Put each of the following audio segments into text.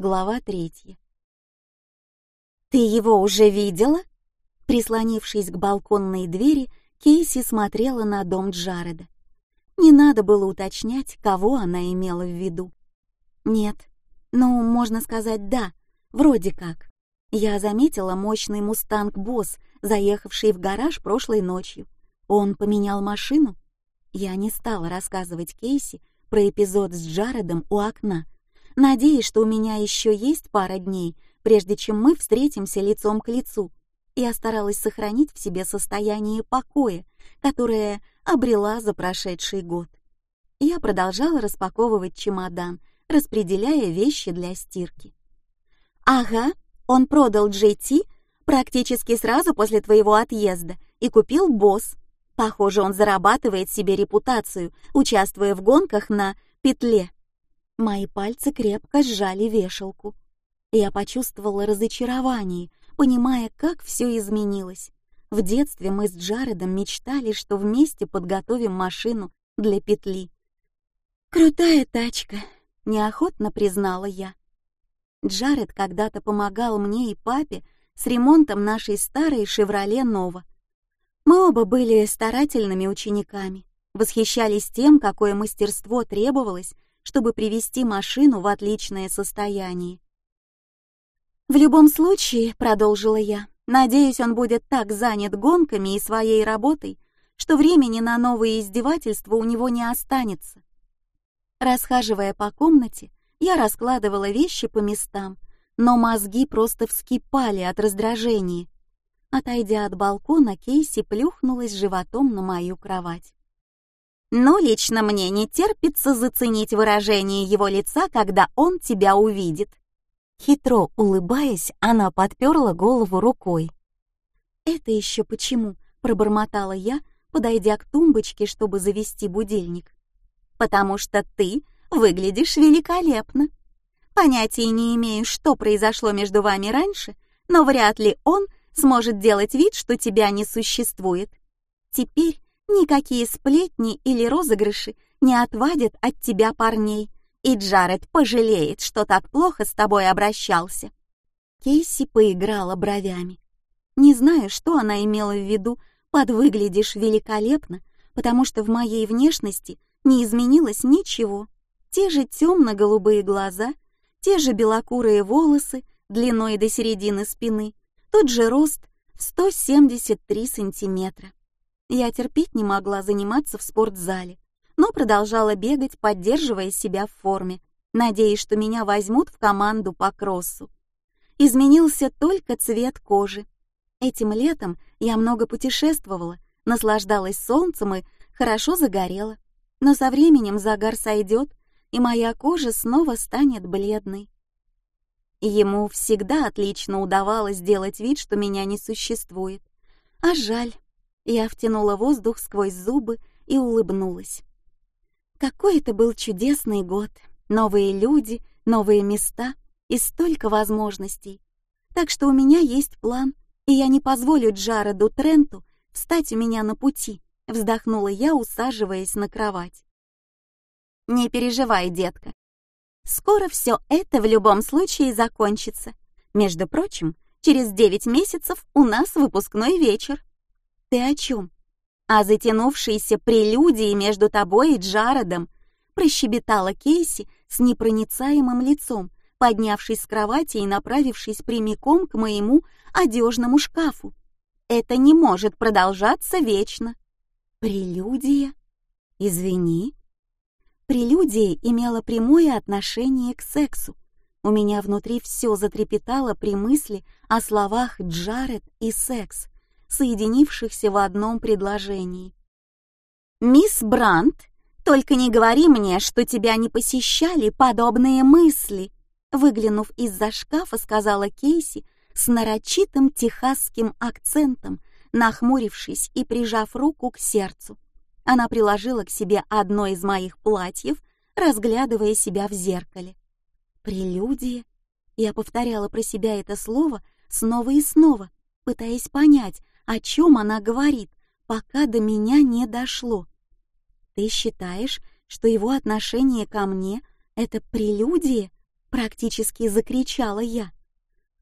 Глава третья. «Ты его уже видела?» Прислонившись к балконной двери, Кейси смотрела на дом Джареда. Не надо было уточнять, кого она имела в виду. Нет, ну, можно сказать «да», вроде как. Я заметила мощный «Мустанг Босс», заехавший в гараж прошлой ночью. Он поменял машину. Я не стала рассказывать Кейси про эпизод с Джаредом у окна, надеясь, что у меня еще есть пара дней, прежде чем мы встретимся лицом к лицу. Я старалась сохранить в себе состояние покоя, которое обрела за прошедший год. Я продолжала распаковывать чемодан, распределяя вещи для стирки. «Ага, он продал JT практически сразу после твоего отъезда и купил босс. Похоже, он зарабатывает себе репутацию, участвуя в гонках на петле. Мои пальцы крепко сжали вешалку. Я почувствовала разочарование, понимая, как все изменилось. В детстве мы с Джаредом мечтали, что вместе подготовим машину для петли. «Крутая тачка», — неохотно признала я. Джаред когда-то помогал мне и папе с ремонтом нашей старой «Шевроле Нова». Мы оба были старательными учениками, восхищались тем, какое мастерство требовалось, чтобы привести машину в отличное состояние. В любом случае, продолжила я, надеюсь, он будет так занят гонками и своей работой, что времени на новые издевательства у него не останется. Расхаживая по комнате, я раскладывала вещи по местам, но мозги просто вскипали от раздражения. Отойдя от балкона, Кейси плюхнулась животом на мою кровать. Но лично мне не терпится заценить выражение его лица, когда он тебя увидит. Хитро улыбаясь, она подперла голову рукой. «Это еще почему?» — пробормотала я, подойдя к тумбочке, чтобы завести будильник. «Потому что ты выглядишь великолепно. Понятия не имею, что произошло между вами раньше, но вряд ли он сможет делать вид, что тебя не существует. Теперь Никакие сплетни или розыгрыши не отвадят от тебя парней, и Джаред пожалеет, что так плохо с тобой обращался. Кейси поиграла бровями. Не знаю, что она имела в виду под «выглядишь великолепно», потому что в моей внешности не изменилось ничего. Те же темно-голубые глаза, те же белокурые волосы длиной до середины спины, тот же рост в 173 сантиметра. Я терпеть не могла заниматься в спортзале, но продолжала бегать, поддерживая себя в форме, надеясь, что меня возьмут в команду по кроссу. Изменился только цвет кожи. Этим летом я много путешествовала, наслаждалась солнцем и хорошо загорела. Но со временем загар сойдет, и моя кожа снова станет бледной. Ему всегда отлично удавалось делать вид, что меня не существует. А жаль, я втянула воздух сквозь зубы и улыбнулась. Какой это был чудесный год! Новые люди, новые места и столько возможностей. Так что у меня есть план, и я не позволю Джареду Тренту встать у меня на пути, вздохнула я, усаживаясь на кровать. Не переживай, детка. Скоро все это в любом случае закончится. Между прочим, через девять месяцев у нас выпускной вечер. «Ты о чем?» «О затянувшейся прелюдии между тобой и Джаредом», прощебетала Кейси с непроницаемым лицом, поднявшись с кровати и направившись прямиком к моему одежному шкафу. «Это не может продолжаться вечно». «Прелюдия? Извини». Прелюдия имела прямое отношение к сексу. У меня внутри все затрепетало при мысли о словах «Джаред» и «секс» соединившихся в одном предложении. «Мисс Брандт, только не говори мне, что тебя не посещали подобные мысли», выглянув из-за шкафа, сказала Кейси с нарочитым техасским акцентом, нахмурившись и прижав руку к сердцу. Она приложила к себе одно из моих платьев, разглядывая себя в зеркале. «Прелюдия?» Я повторяла про себя это слово снова и снова, пытаясь понять, о чем она говорит, пока до меня не дошло. Ты считаешь, что его отношение ко мне — это прелюдия? Практически закричала я.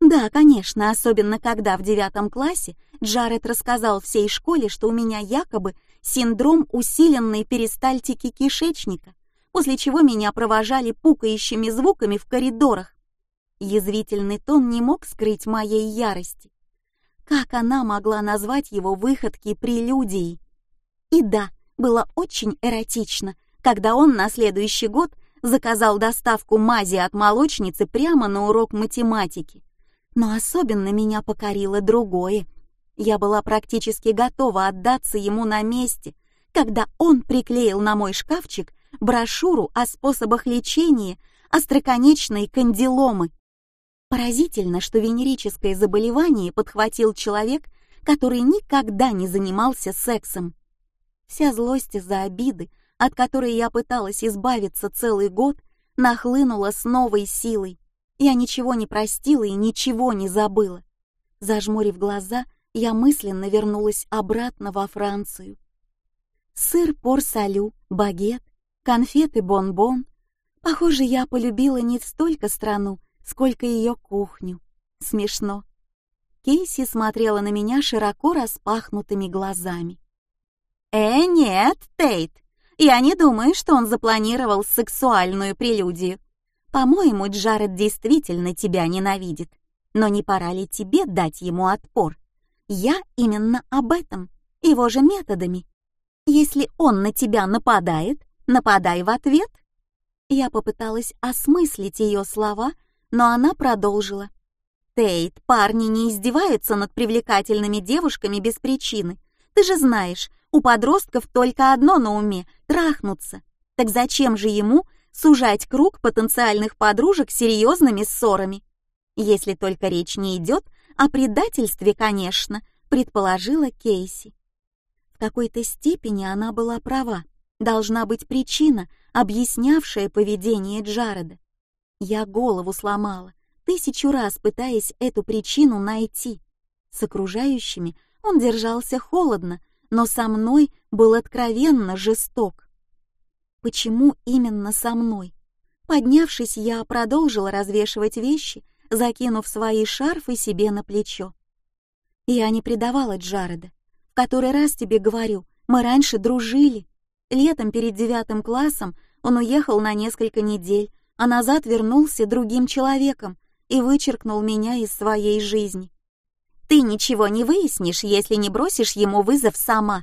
Да, конечно, особенно когда в девятом классе Джаред рассказал всей школе, что у меня якобы синдром усиленной перистальтики кишечника, после чего меня провожали пукающими звуками в коридорах. Язвительный тон не мог скрыть моей ярости. Как она могла назвать его выходки прелюдией? И да, было очень эротично, когда он на следующий год заказал доставку мази от молочницы прямо на урок математики. Но особенно меня покорило другое. Я была практически готова отдаться ему на месте, когда он приклеил на мой шкафчик брошюру о способах лечения остроконечной кандиломы. Поразительно, что венерическое заболевание подхватил человек, который никогда не занимался сексом. Вся злость из-за обиды, от которой я пыталась избавиться целый год, нахлынула с новой силой. Я ничего не простила и ничего не забыла. Зажмурив глаза, я мысленно вернулась обратно во Францию. Сыр пор-салю, багет, конфеты бон-бон. Похоже, я полюбила не столько страну, сколько ее кухню. Смешно. Кейси смотрела на меня широко распахнутыми глазами. «Э, нет, Тейт, я не думаю, что он запланировал сексуальную прелюдию. По-моему, Джаред действительно тебя ненавидит. Но не пора ли тебе дать ему отпор? Я именно об этом, его же методами. Если он на тебя нападает, нападай в ответ. Я попыталась осмыслить ее слова, но она продолжила. Тейт, парни не издеваются над привлекательными девушками без причины. Ты же знаешь, у подростков только одно на уме — трахнуться. Так зачем же ему сужать круг потенциальных подружек серьезными ссорами? Если только речь не идет о предательстве, конечно, предположила Кейси. В какой-то степени она была права. Должна быть причина, объяснявшая поведение Джареда. Я голову сломала, тысячу раз пытаясь эту причину найти. С окружающими он держался холодно, но со мной был откровенно жесток. Почему именно со мной? Поднявшись, я продолжила развешивать вещи, закинув свои шарфы себе на плечо. Я не предавала Джареда. В который раз тебе говорю, мы раньше дружили. Летом перед девятым классом он уехал на несколько недель, а назад вернулся другим человеком и вычеркнул меня из своей жизни. Ты ничего не выяснишь, если не бросишь ему вызов сама.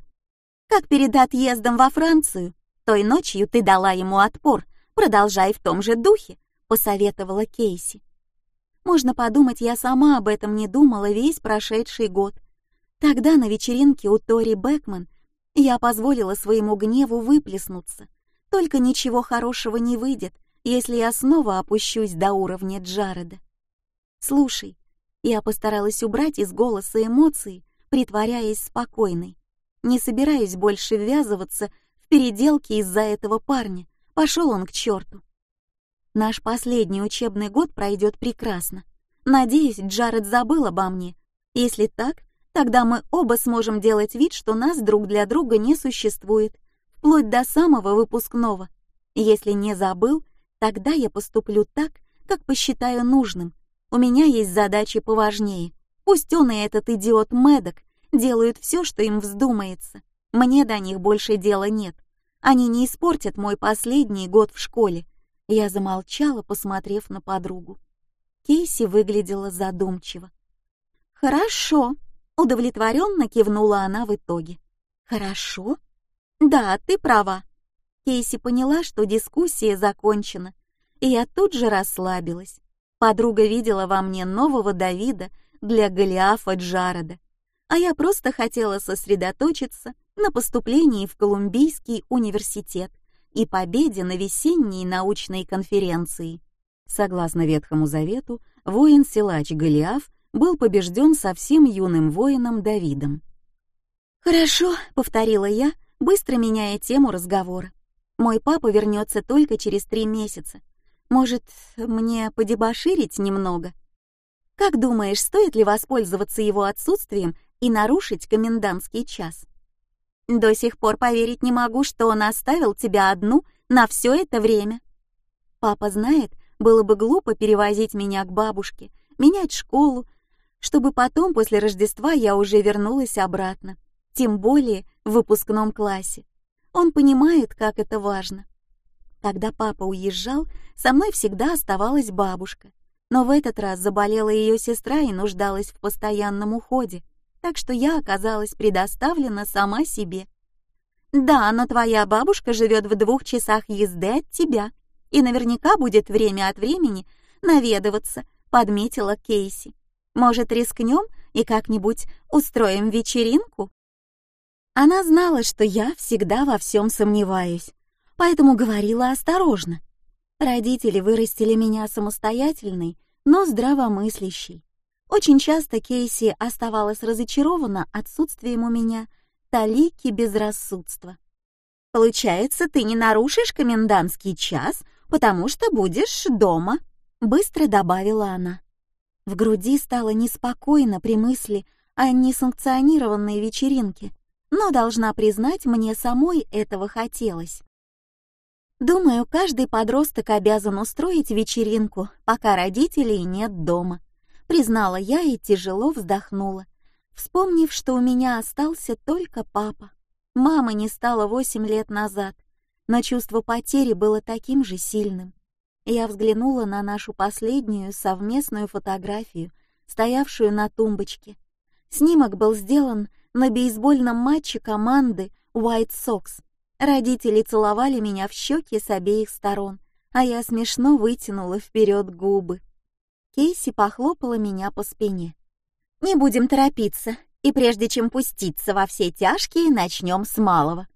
Как перед отъездом во Францию. Той ночью ты дала ему отпор. Продолжай в том же духе, посоветовала Кейси. Можно подумать, я сама об этом не думала весь прошедший год. Тогда на вечеринке у Тори Бэкман я позволила своему гневу выплеснуться. Только ничего хорошего не выйдет, если я снова опущусь до уровня Джареда. Слушай, я постаралась убрать из голоса эмоции, притворяясь спокойной. Не собираюсь больше ввязываться в переделки из-за этого парня. Пошел он к черту. Наш последний учебный год пройдет прекрасно. Надеюсь, Джаред забыл обо мне. Если так, тогда мы оба сможем делать вид, что нас друг для друга не существует, вплоть до самого выпускного. Если не забыл, тогда я поступлю так, как посчитаю нужным, у меня есть задачи поважнее. Пусть он и этот идиот Мэддок делают все, что им вздумается. Мне до них больше дела нет. Они не испортят мой последний год в школе. Я замолчала, посмотрев на подругу. Кейси выглядела задумчиво. Хорошо, удовлетворенно кивнула она в итоге. Хорошо? Да, ты права. Кейси поняла, что дискуссия закончена, и я тут же расслабилась. Подруга видела во мне нового Давида для Голиафа Джареда, а я просто хотела сосредоточиться на поступлении в Колумбийский университет и победе на весенней научной конференции. Согласно Ветхому Завету, воин-силач Голиаф был побежден совсем юным воином Давидом. «Хорошо», — повторила я, быстро меняя тему разговора. «Мой папа вернется только через три месяца, может, мне подебоширить немного? Как думаешь, стоит ли воспользоваться его отсутствием и нарушить комендантский час? До сих пор поверить не могу, что он оставил тебя одну на все это время. Папа знает, Было бы глупо перевозить меня к бабушке, менять школу, чтобы потом после Рождества я уже вернулась обратно, тем более в выпускном классе. Он понимает, как это важно. Когда папа уезжал, со мной всегда оставалась бабушка, но в этот раз заболела ее сестра и нуждалась в постоянном уходе, так что я оказалась предоставлена сама себе. Да, но твоя бабушка живет в двух часах езды от тебя, и наверняка будет время от времени наведываться, подметила Кейси. Может, рискнем и как-нибудь устроим вечеринку? Она знала, что я всегда во всем сомневаюсь, поэтому говорила осторожно. Родители вырастили меня самостоятельной, но здравомыслящей. Очень часто Кейси оставалась разочарована отсутствием у меня талики безрассудства. «Получается, ты не нарушишь комендантский час, потому что будешь дома», — быстро добавила она. В груди стало неспокойно при мысли о несанкционированной вечеринке, но, должна признать, мне самой этого хотелось. Думаю, каждый подросток обязан устроить вечеринку, пока родителей нет дома признала я и тяжело вздохнула, вспомнив, что у меня остался только папа. Мама не стала восемь лет назад, но чувство потери было таким же сильным. Я взглянула на нашу последнюю совместную фотографию, стоявшую на тумбочке. Снимок был сделан на бейсбольном матче команды White Sox. Родители целовали меня в щеки с обеих сторон, а я смешно вытянула вперед губы. Кейси похлопала меня по спине. «Не будем торопиться, и прежде чем пуститься во все тяжкие, начнем с малого.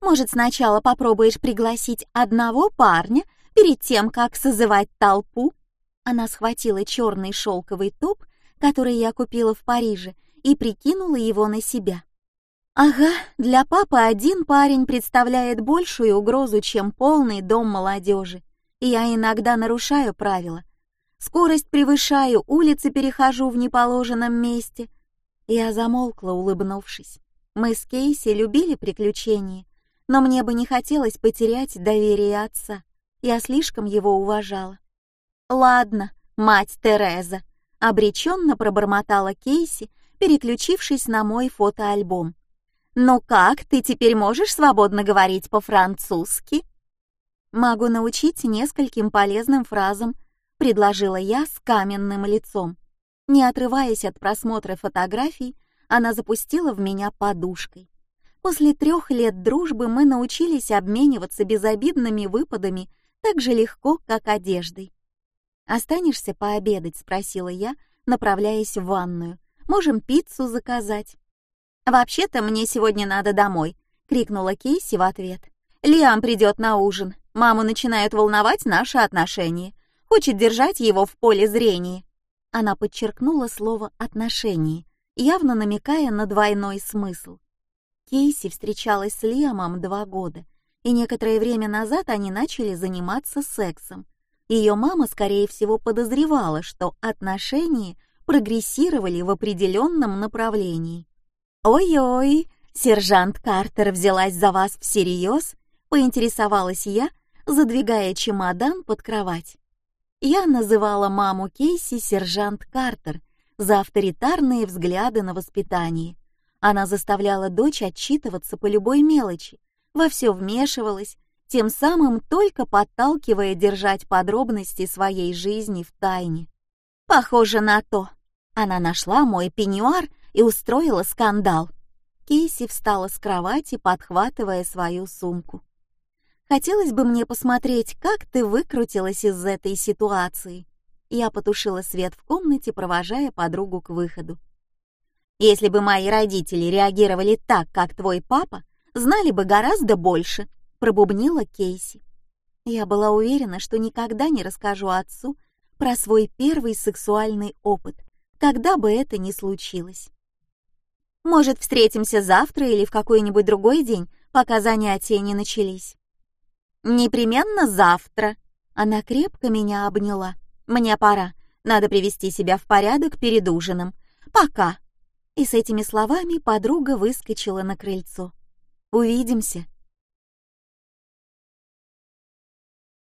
Может, сначала попробуешь пригласить одного парня перед тем, как созывать толпу?» Она схватила черный шелковый топ, который я купила в Париже, и прикинула его на себя. Ага, для папы один парень представляет большую угрозу, чем полный дом молодежи. Я иногда нарушаю правила, Скорость превышаю, улицы перехожу в неположенном месте. Я замолкла, улыбнувшись. Мы с Кейси любили приключения, но мне бы не хотелось потерять доверие отца. Я слишком его уважала. Ладно, мать Тереза, обреченно пробормотала Кейси, переключившись на мой фотоальбом. «Ну как, ты теперь можешь свободно говорить по-французски?» «Могу научить нескольким полезным фразам», — предложила я с каменным лицом. Не отрываясь от просмотра фотографий, она запустила в меня подушкой. После трех лет дружбы мы научились обмениваться безобидными выпадами так же легко, как одеждой. «Останешься пообедать?» — спросила я, направляясь в ванную. «Можем пиццу заказать». «Вообще-то мне сегодня надо домой», — крикнула Кейси в ответ. «Лиам придет на ужин. Маму начинают волновать наши отношения хочет держать его в поле зрения. Она подчеркнула слово «отношения», явно намекая на двойной смысл. Кейси встречалась с Лиамом два года, и некоторое время назад они начали заниматься сексом. Ее мама, скорее всего, подозревала, что отношения прогрессировали в определенном направлении. «Ой-ой, сержант Картер взялась за вас всерьез?» — поинтересовалась я, задвигая чемодан под кровать. Я называла маму Кейси сержант Картер за авторитарные взгляды на воспитание. Она заставляла дочь отчитываться по любой мелочи, во все вмешивалась, тем самым только подталкивая держать подробности своей жизни в тайне. Похоже на то. Она нашла мой пеньюар и устроила скандал. Кейси встала с кровати, подхватывая свою сумку. Хотелось бы мне посмотреть, как ты выкрутилась из этой ситуации. Я потушила свет в комнате, провожая подругу к выходу. Если бы мои родители реагировали так, как твой папа, знали бы гораздо больше, пробубнила Кейси. Я была уверена, что никогда не расскажу отцу про свой первый сексуальный опыт, когда бы это ни случилось. Может, встретимся завтра или в какой-нибудь другой день, пока занятия не начались. Непременно завтра. Она крепко меня обняла. Мне пора. Надо привести себя в порядок перед ужином. Пока. И с этими словами подруга выскочила на крыльцо. Увидимся.